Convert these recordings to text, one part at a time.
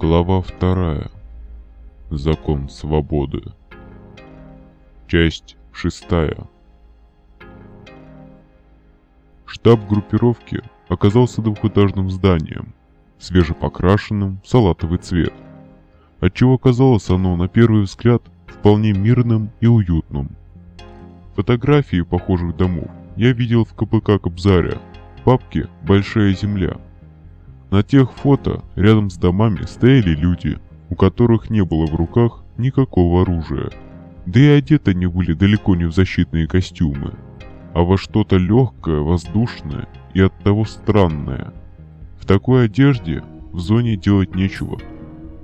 Глава вторая. Закон свободы. Часть шестая. Штаб группировки оказался двухэтажным зданием, свежепокрашенным в салатовый цвет, отчего казалось оно на первый взгляд вполне мирным и уютным. Фотографии похожих домов я видел в КПК Кобзаря, папке «Большая земля», на тех фото рядом с домами стояли люди, у которых не было в руках никакого оружия. Да и одеты они были далеко не в защитные костюмы, а во что-то легкое, воздушное и оттого странное. В такой одежде в зоне делать нечего.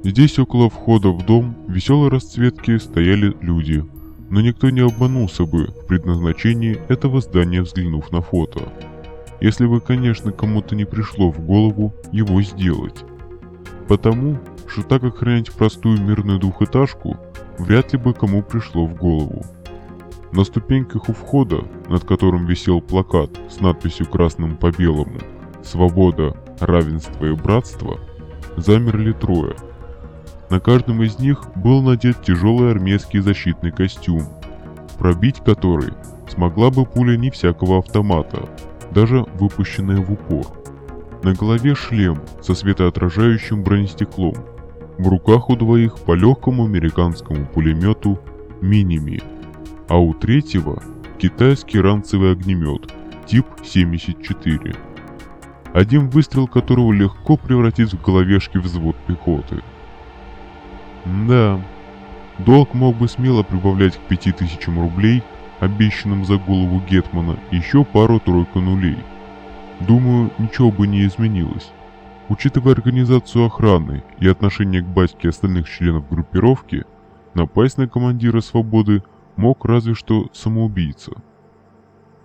Здесь около входа в дом веселой расцветки стояли люди, но никто не обманулся бы в предназначении этого здания, взглянув на фото если бы, конечно, кому-то не пришло в голову его сделать. Потому, что так охранять простую мирную двухэтажку вряд ли бы кому пришло в голову. На ступеньках у входа, над которым висел плакат с надписью красным по белому «Свобода, равенство и братство», замерли трое. На каждом из них был надет тяжелый армейский защитный костюм, пробить который смогла бы пуля не всякого автомата, даже выпущенная в упор. На голове шлем со светоотражающим бронестеклом. В руках у двоих по легкому американскому пулемету Миними, а у третьего китайский ранцевый огнемет тип 74. Один выстрел которого легко превратит в головешки взвод пехоты. Да, долг мог бы смело прибавлять к 5000 рублей – обещанным за голову Гетмана, еще пару-тройку нулей. Думаю, ничего бы не изменилось. Учитывая организацию охраны и отношение к батьке остальных членов группировки, напасть на командира «Свободы» мог разве что самоубийца.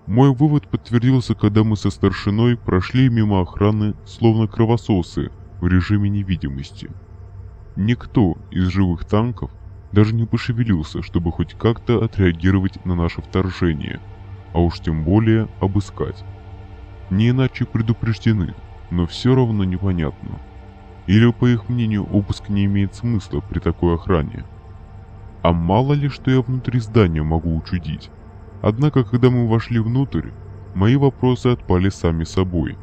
Мой вывод подтвердился, когда мы со старшиной прошли мимо охраны, словно кровососы, в режиме невидимости. Никто из живых танков даже не пошевелился, чтобы хоть как-то отреагировать на наше вторжение, а уж тем более обыскать. Не иначе предупреждены, но все равно непонятно. Или, по их мнению, обыск не имеет смысла при такой охране. А мало ли, что я внутри здания могу учудить. Однако, когда мы вошли внутрь, мои вопросы отпали сами собой.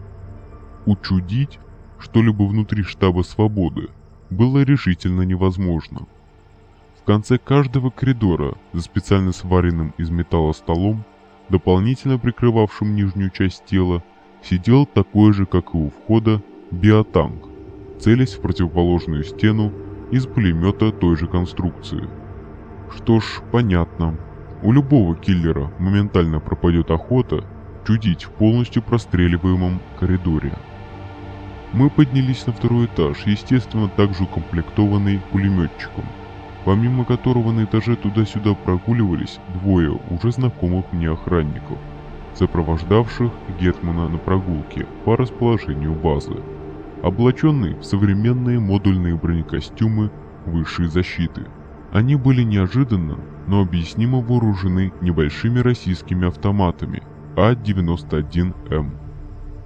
Учудить что-либо внутри штаба свободы было решительно невозможно конце каждого коридора за специально сваренным из металла столом, дополнительно прикрывавшим нижнюю часть тела, сидел такой же, как и у входа, биотанк, целясь в противоположную стену из пулемета той же конструкции. Что ж, понятно. У любого киллера моментально пропадет охота чудить в полностью простреливаемом коридоре. Мы поднялись на второй этаж, естественно, также укомплектованный пулеметчиком – помимо которого на этаже туда-сюда прогуливались двое уже знакомых мне охранников, сопровождавших Гетмана на прогулке по расположению базы, облаченные в современные модульные бронекостюмы высшей защиты. Они были неожиданно, но объяснимо вооружены небольшими российскими автоматами А-91М.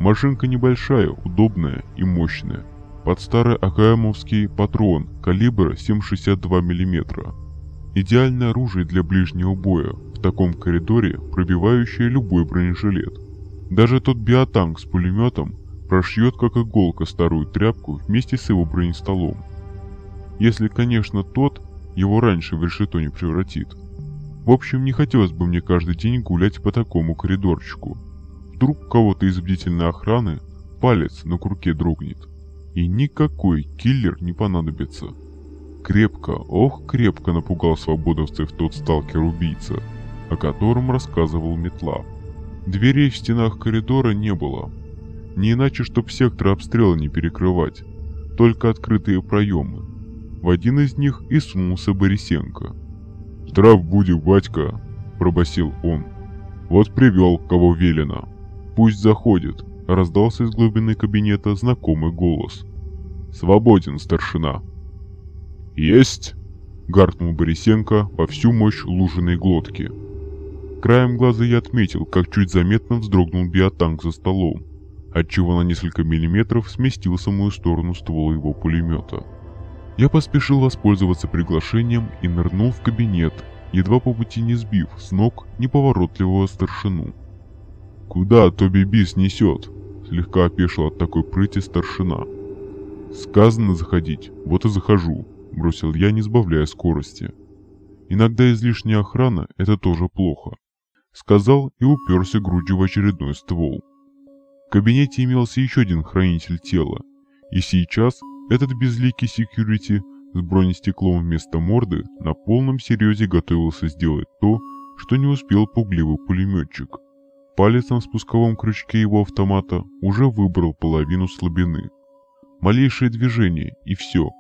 Машинка небольшая, удобная и мощная, под старый АКМовский патрон калибра 7,62 мм. Идеальное оружие для ближнего боя, в таком коридоре пробивающее любой бронежилет. Даже тот биотанк с пулеметом прошьет как иголка старую тряпку вместе с его бронестолом. Если, конечно, тот его раньше в решето не превратит. В общем, не хотелось бы мне каждый день гулять по такому коридорчику. Вдруг кого-то из бдительной охраны палец на курке дрогнет и никакой киллер не понадобится. Крепко, ох, крепко напугал свободовцев тот сталкер-убийца, о котором рассказывал Метла. Дверей в стенах коридора не было. Не иначе, чтоб сектор обстрела не перекрывать, только открытые проемы. В один из них и сунулся Борисенко. «Здрав буди, батька!» – пробасил он. «Вот привел, кого велено. Пусть заходит, раздался из глубины кабинета знакомый голос. «Свободен, старшина!» «Есть!» — гаркнул Борисенко во всю мощь лужиной глотки. Краем глаза я отметил, как чуть заметно вздрогнул биотанк за столом, отчего на несколько миллиметров сместился мою сторону ствол его пулемета. Я поспешил воспользоваться приглашением и нырнул в кабинет, едва по пути не сбив с ног неповоротливого старшину. «Куда Тоби Бис несет?» – слегка опешил от такой прыти старшина. «Сказано заходить, вот и захожу», – бросил я, не сбавляя скорости. «Иногда излишняя охрана – это тоже плохо», – сказал и уперся грудью в очередной ствол. В кабинете имелся еще один хранитель тела, и сейчас этот безликий секьюрити с бронестеклом вместо морды на полном серьезе готовился сделать то, что не успел пугливый пулеметчик. Палец на спусковом крючке его автомата уже выбрал половину слабины. Малейшее движение и все.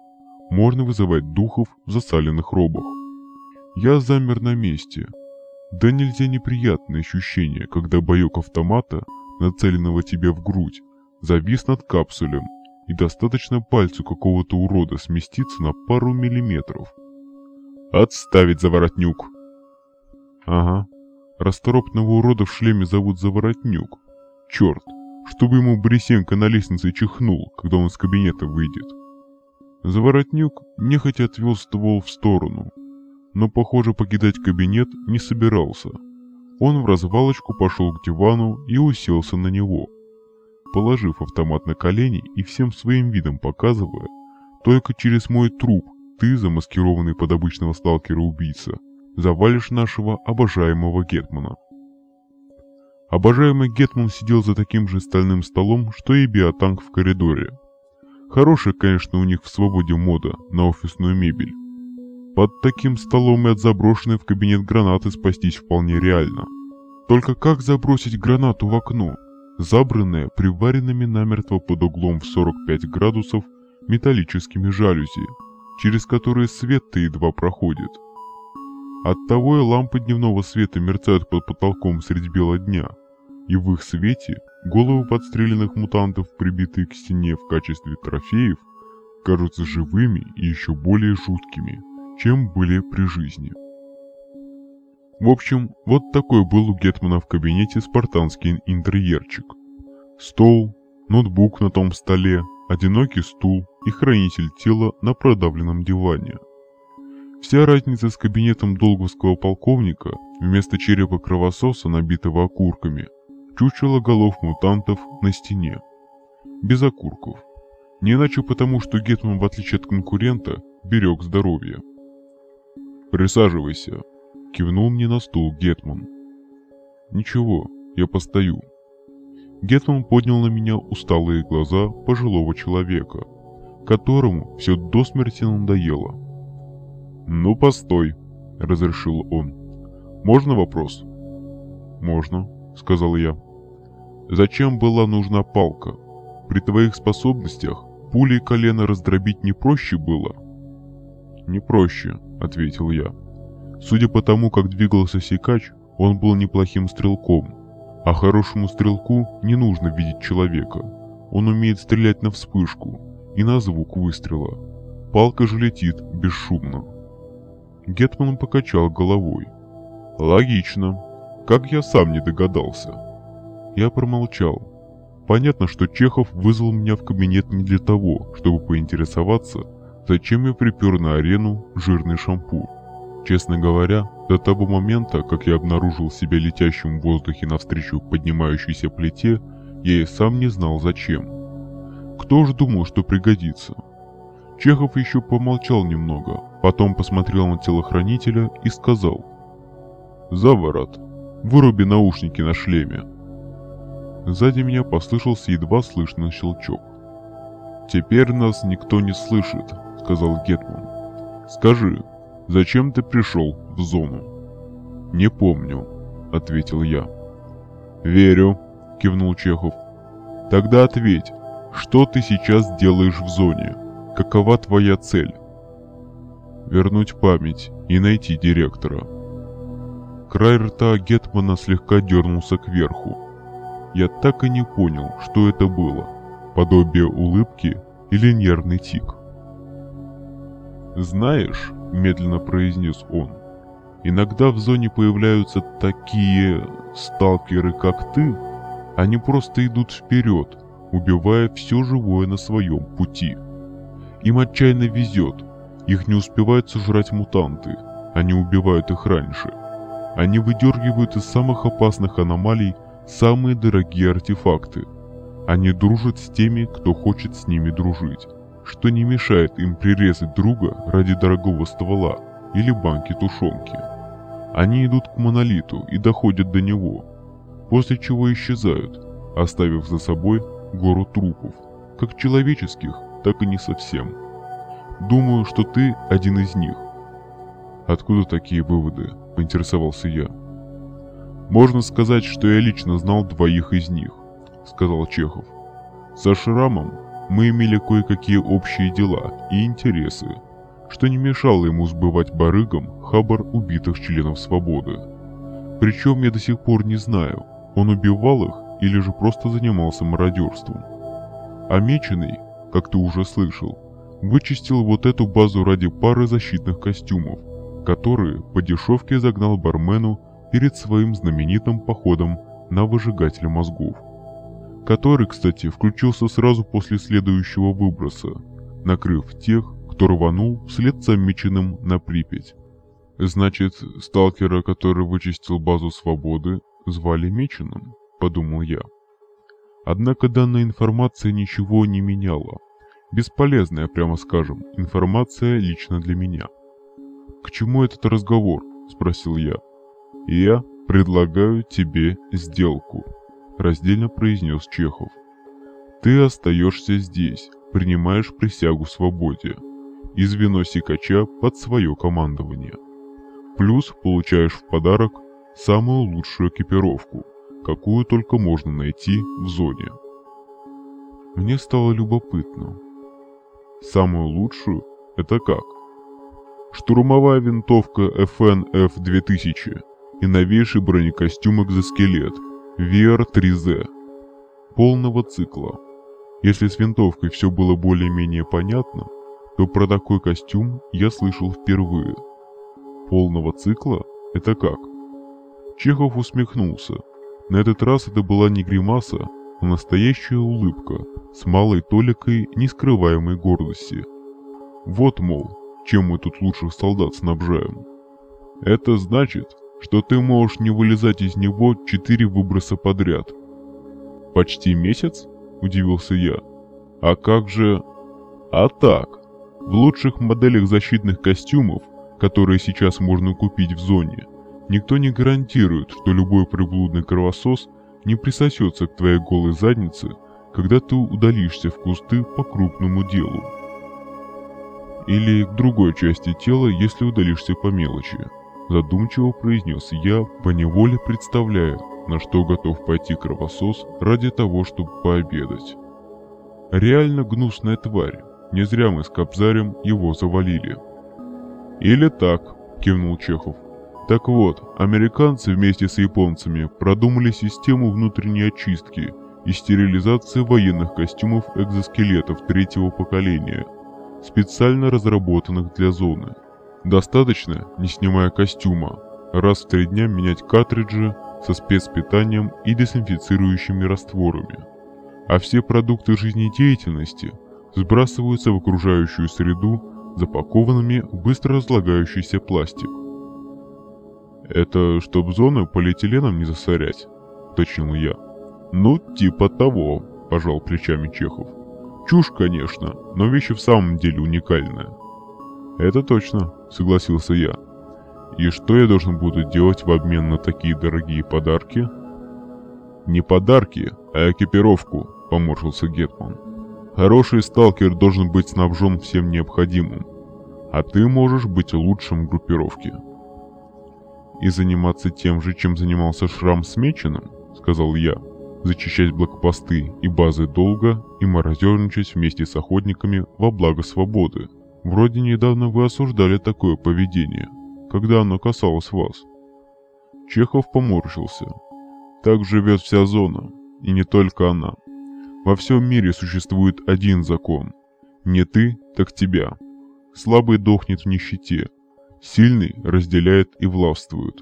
Можно вызывать духов в засаленных робах. Я замер на месте. Да нельзя неприятное ощущение, когда боек автомата, нацеленного тебе в грудь, завис над капсулем и достаточно пальцу какого-то урода сместиться на пару миллиметров. «Отставить, заворотнюк!» «Ага, расторопного урода в шлеме зовут Заворотнюк. Черт, чтобы ему Борисенко на лестнице чихнул, когда он из кабинета выйдет». Заворотнюк нехотя отвел ствол в сторону, но, похоже, покидать кабинет не собирался. Он в развалочку пошел к дивану и уселся на него – положив автомат на колени и всем своим видом показывая, только через мой труп ты, замаскированный под обычного сталкера-убийца, завалишь нашего обожаемого Гетмана. Обожаемый Гетман сидел за таким же стальным столом, что и биотанк в коридоре. Хорошая, конечно, у них в свободе мода на офисную мебель. Под таким столом и от заброшенной в кабинет гранаты спастись вполне реально. Только как забросить гранату в окно? забранная приваренными намертво под углом в 45 градусов металлическими жалюзи, через которые свет-то едва проходит. Оттого и лампы дневного света мерцают под потолком средь бела дня, и в их свете головы подстреленных мутантов, прибитые к стене в качестве трофеев, кажутся живыми и еще более жуткими, чем были при жизни. В общем, вот такой был у Гетмана в кабинете спартанский интерьерчик. Стол, ноутбук на том столе, одинокий стул и хранитель тела на продавленном диване. Вся разница с кабинетом долговского полковника вместо черепа кровососа, набитого окурками, чучело голов мутантов на стене. Без окурков. Не иначе потому, что Гетман, в отличие от конкурента, берег здоровье. «Присаживайся», Кивнул мне на стул Гетман. Ничего, я постою. Гетман поднял на меня усталые глаза пожилого человека, которому все до смерти надоело. «Ну, постой», — разрешил он. «Можно вопрос?» «Можно», — сказал я. «Зачем была нужна палка? При твоих способностях пулей колено раздробить не проще было?» «Не проще», — ответил я. Судя по тому, как двигался Сикач, он был неплохим стрелком. А хорошему стрелку не нужно видеть человека. Он умеет стрелять на вспышку и на звук выстрела. Палка же летит бесшумно. Гетман покачал головой. «Логично. Как я сам не догадался?» Я промолчал. Понятно, что Чехов вызвал меня в кабинет не для того, чтобы поинтересоваться, зачем я припер на арену жирный шампур. Честно говоря, до того момента, как я обнаружил себя летящим в воздухе навстречу поднимающейся плите, я и сам не знал зачем. Кто ж думал, что пригодится? Чехов еще помолчал немного, потом посмотрел на телохранителя и сказал. «Заворот, выруби наушники на шлеме». Сзади меня послышался едва слышный щелчок. «Теперь нас никто не слышит», — сказал Гетман. «Скажи, Зачем ты пришел в зону?» «Не помню», — ответил я. «Верю», — кивнул Чехов. «Тогда ответь, что ты сейчас делаешь в зоне? Какова твоя цель?» «Вернуть память и найти директора». Край рта Гетмана слегка дернулся кверху. Я так и не понял, что это было. Подобие улыбки или нервный тик. «Знаешь», — медленно произнес он. «Иногда в зоне появляются такие сталкеры, как ты. Они просто идут вперед, убивая все живое на своем пути. Им отчаянно везет, Их не успевают сожрать мутанты, они убивают их раньше. Они выдергивают из самых опасных аномалий самые дорогие артефакты. Они дружат с теми, кто хочет с ними дружить, что не мешает им прирезать друга ради дорогого ствола или банки тушенки. Они идут к монолиту и доходят до него, после чего исчезают, оставив за собой гору трупов, как человеческих, так и не совсем. Думаю, что ты один из них. Откуда такие выводы? Поинтересовался я. Можно сказать, что я лично знал двоих из них, сказал Чехов. Со Шрамом мы имели кое-какие общие дела и интересы, что не мешало ему сбывать барыгам хабар убитых членов свободы. Причем я до сих пор не знаю, он убивал их или же просто занимался мародерством. А Меченый, как ты уже слышал, вычистил вот эту базу ради пары защитных костюмов, которые по дешевке загнал бармену перед своим знаменитым походом на выжигатель мозгов. Который, кстати, включился сразу после следующего выброса, накрыв тех, кто рванул вслед за Меченым на Припять. Значит, сталкера, который вычистил базу свободы, звали Меченым, подумал я. Однако данная информация ничего не меняла. Бесполезная, прямо скажем, информация лично для меня. «К чему этот разговор?» – спросил я. «Я предлагаю тебе сделку», – раздельно произнес Чехов. «Ты остаешься здесь, принимаешь присягу свободе и звено Сикача под свое командование. Плюс получаешь в подарок самую лучшую экипировку, какую только можно найти в зоне. Мне стало любопытно. Самую лучшую – это как? Штурмовая винтовка FN F2000 и новейший бронекостюм экзоскелет VR-3Z полного цикла. Если с винтовкой все было более-менее понятно, то про такой костюм я слышал впервые. Полного цикла? Это как? Чехов усмехнулся. На этот раз это была не гримаса, настоящая улыбка с малой толикой нескрываемой гордости. Вот, мол, чем мы тут лучших солдат снабжаем. Это значит, что ты можешь не вылезать из него четыре выброса подряд. Почти месяц? Удивился я. А как же... А так, в лучших моделях защитных костюмов, которые сейчас можно купить в зоне, никто не гарантирует, что любой приблудный кровосос не присосется к твоей голой заднице, когда ты удалишься в кусты по крупному делу или к другой части тела, если удалишься по мелочи. Задумчиво произнес я, поневоле представляя, на что готов пойти кровосос ради того, чтобы пообедать. Реально гнусная тварь, не зря мы с Кобзарем его завалили. Или так, кивнул Чехов. Так вот, американцы вместе с японцами продумали систему внутренней очистки и стерилизации военных костюмов экзоскелетов третьего поколения – специально разработанных для зоны. Достаточно, не снимая костюма, раз в три дня менять картриджи со спецпитанием и дезинфицирующими растворами. А все продукты жизнедеятельности сбрасываются в окружающую среду запакованными в быстро разлагающийся пластик. «Это чтоб зону полиэтиленом не засорять», — уточнил я. «Ну, типа того», — пожал плечами Чехов. Чушь, конечно, но вещь в самом деле уникальная. Это точно, согласился я. И что я должен буду делать в обмен на такие дорогие подарки? Не подарки, а экипировку, поморщился Гетман. Хороший сталкер должен быть снабжен всем необходимым, а ты можешь быть лучшим в группировке. И заниматься тем же, чем занимался Шрам с Меченым, сказал я зачищать блокпосты и базы долго и мародерничать вместе с охотниками во благо свободы. Вроде недавно вы осуждали такое поведение, когда оно касалось вас. Чехов поморщился. Так живет вся зона, и не только она. Во всем мире существует один закон. Не ты, так тебя. Слабый дохнет в нищете. Сильный разделяет и властвует.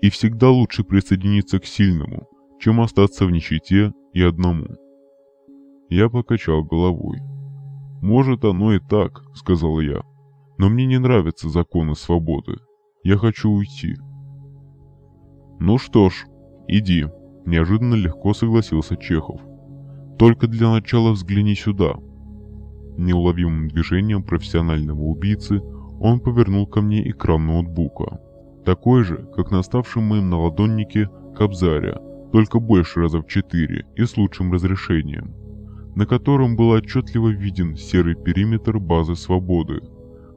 И всегда лучше присоединиться к сильному, чем остаться в нищете и одному. Я покачал головой. «Может, оно и так», — сказал я. Но мне не нравятся законы свободы. Я хочу уйти. Ну что ж, иди. Неожиданно легко согласился Чехов. Только для начала взгляни сюда. Неуловимым движением профессионального убийцы он повернул ко мне экран ноутбука. Такой же, как на оставшем моем наладоннике Кобзаря, только больше раза в четыре и с лучшим разрешением, на котором был отчетливо виден серый периметр базы свободы,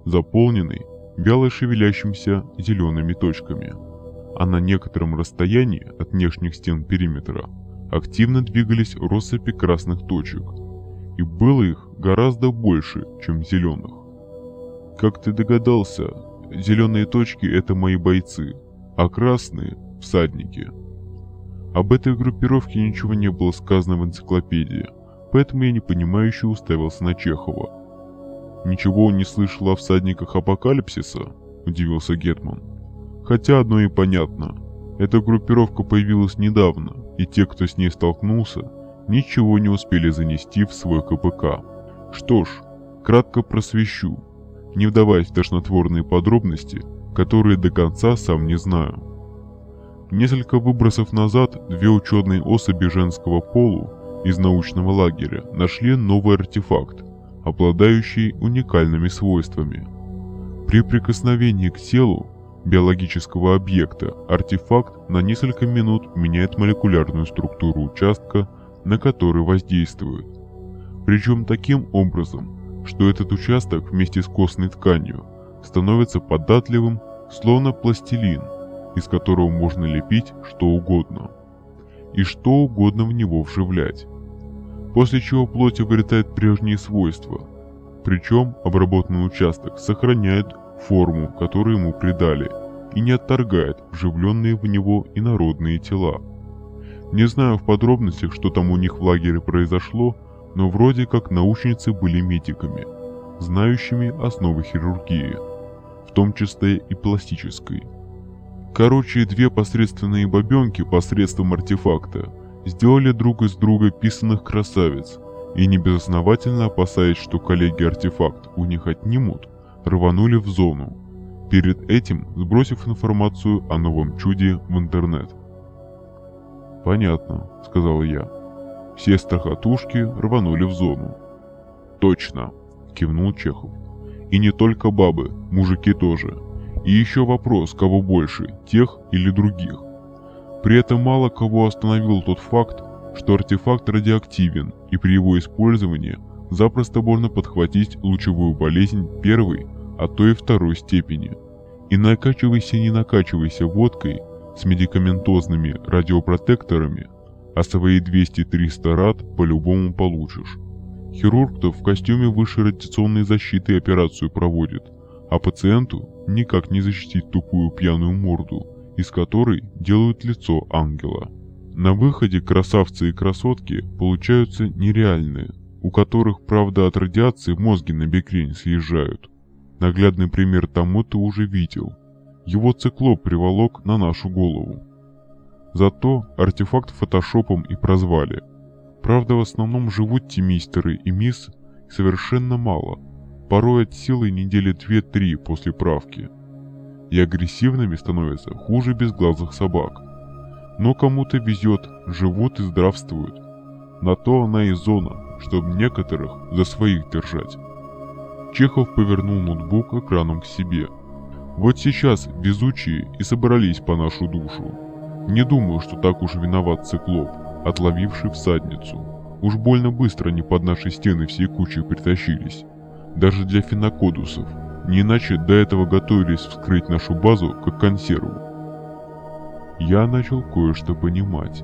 заполненный вяло шевелящимся зелеными точками. А на некотором расстоянии от внешних стен периметра активно двигались россыпи красных точек. И было их гораздо больше, чем зеленых. Как ты догадался, зеленые точки это мои бойцы, а красные – всадники. Об этой группировке ничего не было сказано в энциклопедии, поэтому я непонимающе уставился на Чехова. «Ничего не слышал о всадниках апокалипсиса?» – удивился Гетман. «Хотя одно и понятно. Эта группировка появилась недавно, и те, кто с ней столкнулся, ничего не успели занести в свой КПК. Что ж, кратко просвещу, не вдаваясь в тошнотворные подробности, которые до конца сам не знаю. Несколько выбросов назад две ученые особи женского полу из научного лагеря нашли новый артефакт, обладающий уникальными свойствами. При прикосновении к телу биологического объекта артефакт на несколько минут меняет молекулярную структуру участка, на который воздействует. Причем таким образом, что этот участок вместе с костной тканью становится податливым, словно пластилин, из которого можно лепить что угодно. И что угодно в него вживлять. После чего плоть обретает прежние свойства. Причем обработанный участок сохраняет форму, которую ему придали, и не отторгает вживленные в него инородные тела. Не знаю в подробностях, что там у них в лагере произошло, но вроде как научницы были медиками, знающими основы хирургии, в том числе и пластической. Короче, две посредственные бабенки посредством артефакта сделали друг из друга писанных красавиц, и небезосновательно опасаясь, что коллеги артефакт у них отнимут, рванули в зону, перед этим сбросив информацию о новом чуде в интернет. «Понятно», — сказал я. Все страхотушки рванули в зону. «Точно», — кивнул Чехов. «И не только бабы, мужики тоже. И еще вопрос, кого больше, тех или других. При этом мало кого остановил тот факт, что артефакт радиоактивен, и при его использовании запросто можно подхватить лучевую болезнь первой, а то и второй степени. И накачивайся не накачивайся водкой с медикаментозными радиопротекторами, а свои 200-300 рад по-любому получишь. Хирург-то в костюме высшей радиационной защиты операцию проводит, а пациенту никак не защитить тупую пьяную морду, из которой делают лицо ангела. На выходе красавцы и красотки получаются нереальные, у которых, правда, от радиации мозги на бекрень съезжают. Наглядный пример тому ты уже видел. Его циклоп приволок на нашу голову. Зато артефакт фотошопом и прозвали. Правда, в основном живут те мистеры и мисс совершенно мало, порой от силы недели 2-3 после правки. И агрессивными становятся хуже безглазых собак. Но кому-то везет, живут и здравствуют. На то она и зона, чтобы некоторых за своих держать. Чехов повернул ноутбук экраном к себе. Вот сейчас везучие и собрались по нашу душу. Не думаю, что так уж виноват циклоп, отловивший всадницу. Уж больно быстро они под наши стены всей кучей притащились. Даже для фенокодусов. Не иначе до этого готовились вскрыть нашу базу как консерву. Я начал кое-что понимать.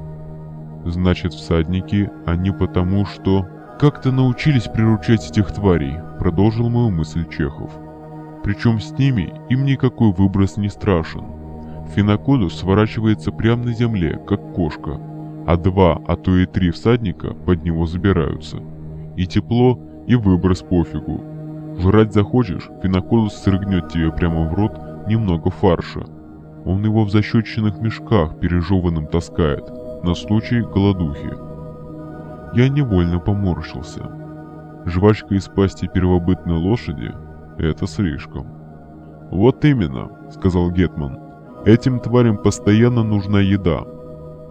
Значит, всадники, они потому что... Как-то научились приручать этих тварей, продолжил мою мысль Чехов. Причем с ними им никакой выброс не страшен. Фенокодус сворачивается прямо на земле, как кошка, а два, а то и три всадника под него забираются. И тепло, и выброс пофигу. Жрать захочешь, фенокодус срыгнет тебе прямо в рот немного фарша. Он его в защеченных мешках пережеванным таскает, на случай голодухи. Я невольно поморщился. Жвачка из пасти первобытной лошади Это слишком. Вот именно, сказал Гетман. Этим тварям постоянно нужна еда.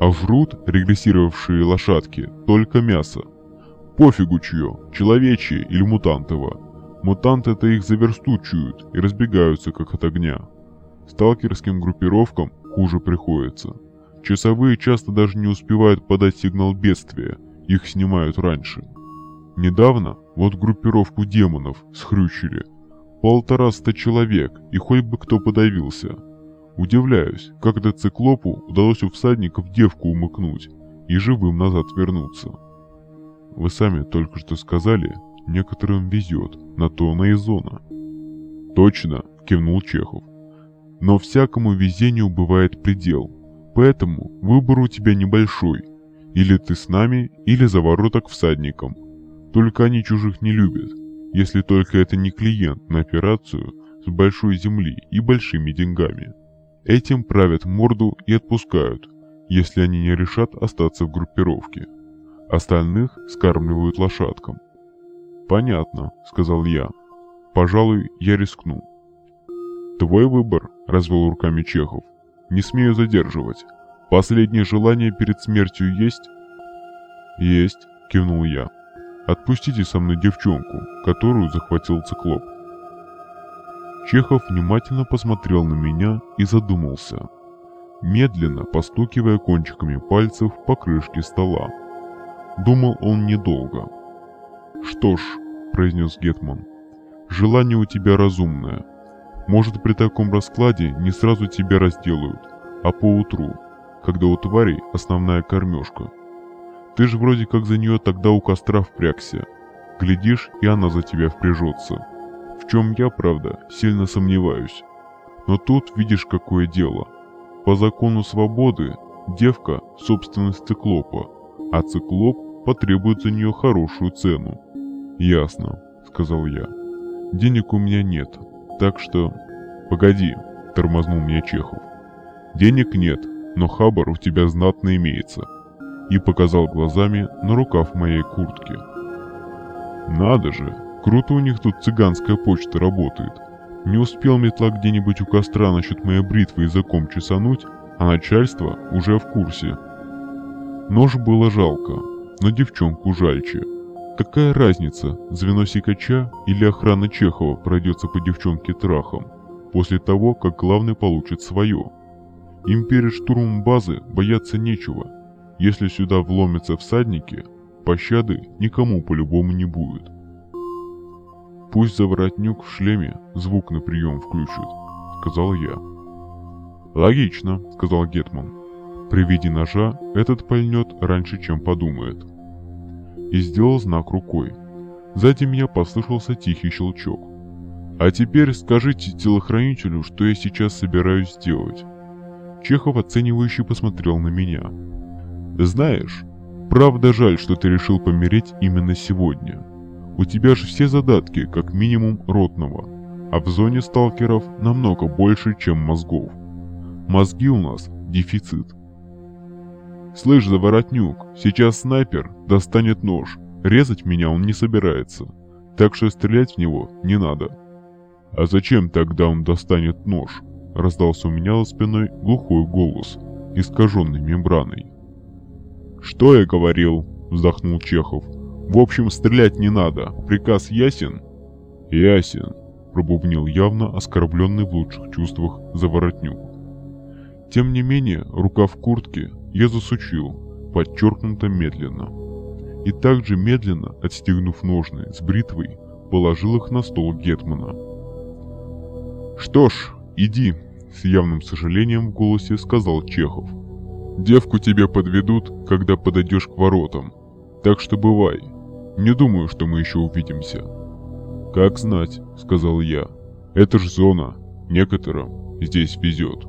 А врут регрессировавшие лошадки только мясо. Пофигу чье, человечье или мутантово. Мутанты это их за версту чуют и разбегаются как от огня. Сталкерским группировкам хуже приходится. Часовые часто даже не успевают подать сигнал бедствия, их снимают раньше. Недавно вот группировку демонов схрючили. Полтораста человек, и хоть бы кто подавился. Удивляюсь, как до циклопу удалось у всадников девку умыкнуть и живым назад вернуться. Вы сами только что сказали, некоторым везет, на то она и зона. Точно, кивнул Чехов. Но всякому везению бывает предел, поэтому выбор у тебя небольшой. Или ты с нами, или за вороток всадником. Только они чужих не любят, если только это не клиент на операцию с большой земли и большими деньгами. Этим правят морду и отпускают, если они не решат остаться в группировке. Остальных скармливают лошадкам. «Понятно», — сказал я. «Пожалуй, я рискну». «Твой выбор», — развел руками Чехов. «Не смею задерживать. Последнее желание перед смертью есть?» «Есть», — кивнул я. Отпустите со мной девчонку, которую захватил циклоп. Чехов внимательно посмотрел на меня и задумался, медленно постукивая кончиками пальцев по крышке стола. Думал он недолго. «Что ж», — произнес Гетман, — «желание у тебя разумное. Может, при таком раскладе не сразу тебя разделают, а поутру, когда у тварей основная кормежка. Ты же вроде как за нее тогда у костра впрягся. Глядишь, и она за тебя впряжется. Чем я, правда, сильно сомневаюсь. Но тут видишь, какое дело. По закону свободы, девка – собственность циклопа, а циклоп потребует за нее хорошую цену. «Ясно», – сказал я. «Денег у меня нет, так что...» «Погоди», – тормознул меня Чехов. «Денег нет, но хабар у тебя знатно имеется и показал глазами на рукав моей куртки. «Надо же, круто у них тут цыганская почта работает. Не успел метла где-нибудь у костра насчет моей бритвы языком чесануть, а начальство уже в курсе. Нож было жалко, но девчонку жальче. Какая разница, звено Сикача или охрана Чехова пройдется по девчонке трахом, после того, как главный получит свое? Им перед штурмом базы бояться нечего, если сюда вломятся всадники, пощады никому по-любому не будет. Пусть заворотнюк в шлеме звук на прием включит, сказал я. Логично, сказал Гетман. При виде ножа этот пальнет раньше, чем подумает. И сделал знак рукой. Сзади меня послышался тихий щелчок. А теперь скажите телохранителю, что я сейчас собираюсь сделать. Чехов оценивающе посмотрел на меня. Знаешь, правда жаль, что ты решил помереть именно сегодня. У тебя же все задатки, как минимум, ротного. А в зоне сталкеров намного больше, чем мозгов. Мозги у нас дефицит. Слышь, заворотнюк, сейчас снайпер достанет нож. Резать меня он не собирается. Так что стрелять в него не надо. А зачем тогда он достанет нож? Раздался у меня за спиной глухой голос, искаженный мембраной. «Что я говорил?» – вздохнул Чехов. «В общем, стрелять не надо. Приказ ясен?» «Ясен», – пробубнил явно оскорбленный в лучших чувствах заворотнюк. Тем не менее, рука в куртке я засучил, подчеркнуто медленно. И также медленно, отстегнув ножны с бритвой, положил их на стол Гетмана. «Что ж, иди», — с явным сожалением в голосе сказал Чехов. Девку тебе подведут, когда подойдешь к воротам. Так что бывай. Не думаю, что мы еще увидимся. Как знать, сказал я. Это ж зона. Некоторым здесь везет.